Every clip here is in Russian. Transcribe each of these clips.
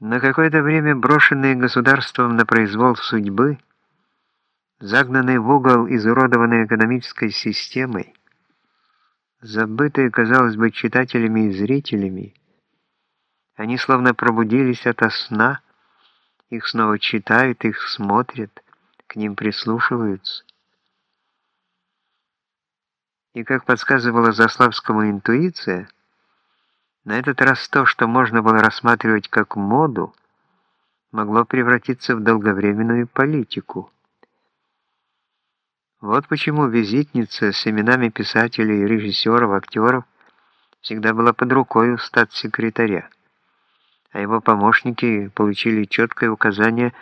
На какое-то время брошенные государством на произвол судьбы, загнанные в угол изуродованной экономической системой, забытые, казалось бы, читателями и зрителями, они словно пробудились ото сна, их снова читают, их смотрят, к ним прислушиваются. И как подсказывала Заславскому интуиция, на этот раз то, что можно было рассматривать как моду, могло превратиться в долговременную политику. Вот почему визитница с именами писателей, режиссеров, актеров всегда была под рукой у статс-секретаря, а его помощники получили четкое указание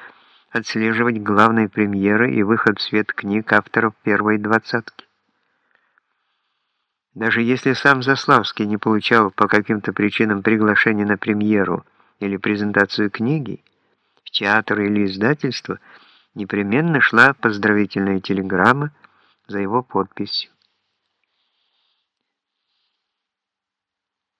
отслеживать главные премьеры и выход в свет книг авторов первой двадцатки. Даже если сам Заславский не получал по каким-то причинам приглашение на премьеру или презентацию книги, в театр или издательство, непременно шла поздравительная телеграмма за его подписью.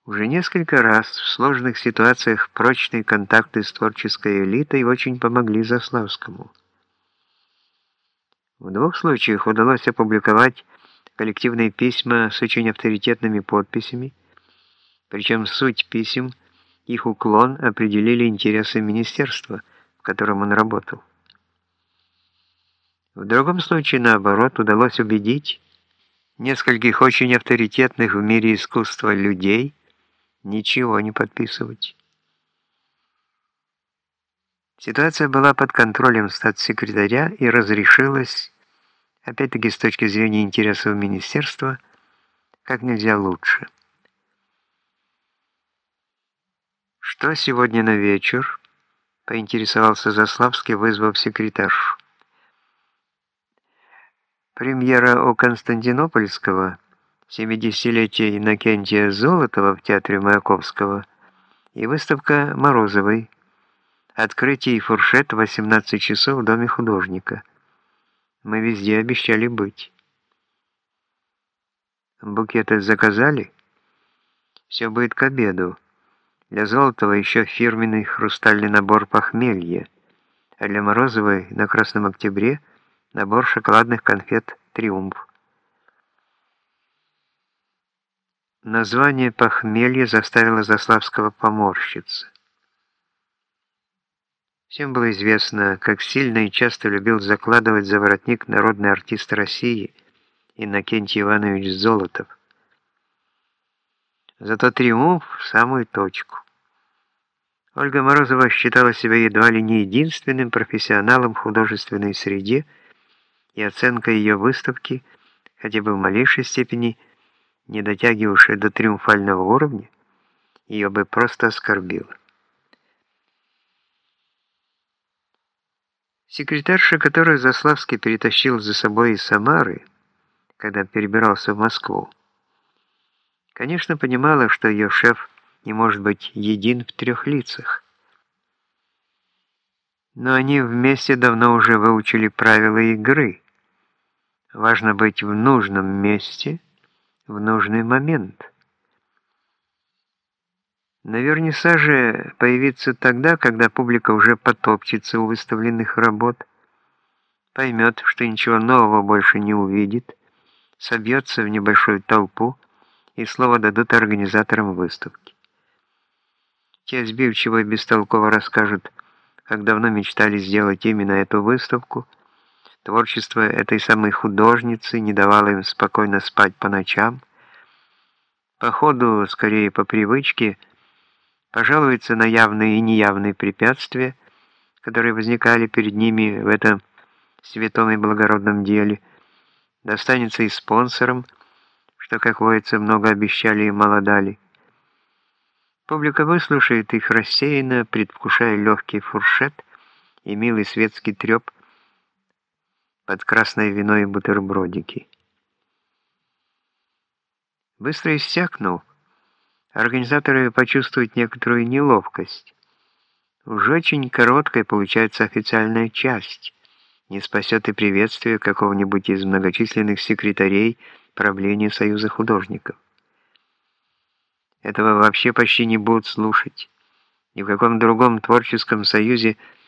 Уже несколько раз в сложных ситуациях прочные контакты с творческой элитой очень помогли Заславскому. В двух случаях удалось опубликовать коллективные письма с очень авторитетными подписями, причем суть писем, их уклон определили интересы министерства, в котором он работал. В другом случае, наоборот, удалось убедить нескольких очень авторитетных в мире искусства людей ничего не подписывать. Ситуация была под контролем статс-секретаря и разрешилась опять-таки с точки зрения интересов министерства, как нельзя лучше. «Что сегодня на вечер?» — поинтересовался Заславский, вызвав секретаршу. Премьера у Константинопольского, 70-летие Иннокентия Золотого в Театре Маяковского и выставка Морозовой, открытие и фуршет в 18 часов в Доме художника — мы везде обещали быть. Букеты заказали? Все будет к обеду. Для Золотого еще фирменный хрустальный набор похмелья, а для Морозовой на Красном Октябре набор шоколадных конфет «Триумф». Название «Похмелье» заставило Заславского поморщиться. Всем было известно, как сильно и часто любил закладывать за воротник народный артист России Иннокентий Иванович Золотов. Зато триумф в самую точку. Ольга Морозова считала себя едва ли не единственным профессионалом в художественной среде, и оценка ее выставки, хотя бы в малейшей степени не дотягивавшая до триумфального уровня, ее бы просто оскорбила. Секретарша, которую Заславский перетащил за собой из Самары, когда перебирался в Москву, конечно, понимала, что ее шеф не может быть един в трех лицах. Но они вместе давно уже выучили правила игры. Важно быть в нужном месте в нужный момент. На вернисаже появится тогда, когда публика уже потопчется у выставленных работ, поймет, что ничего нового больше не увидит, собьется в небольшую толпу и слово дадут организаторам выставки. Те сбивчиво и бестолково расскажут, как давно мечтали сделать именно эту выставку, творчество этой самой художницы не давало им спокойно спать по ночам, по ходу, скорее по привычке, пожалуются на явные и неявные препятствия, которые возникали перед ними в этом святом и благородном деле, достанется и спонсорам, что, как водится, много обещали и мало дали. Публика выслушает их рассеянно, предвкушая легкий фуршет и милый светский треп под красное вино и бутербродики. Быстро иссякнул, организаторы почувствуют некоторую неловкость. Уж очень короткая получается официальная часть. Не спасет и приветствие какого-нибудь из многочисленных секретарей правления Союза художников. Этого вообще почти не будут слушать. Ни в каком другом творческом союзе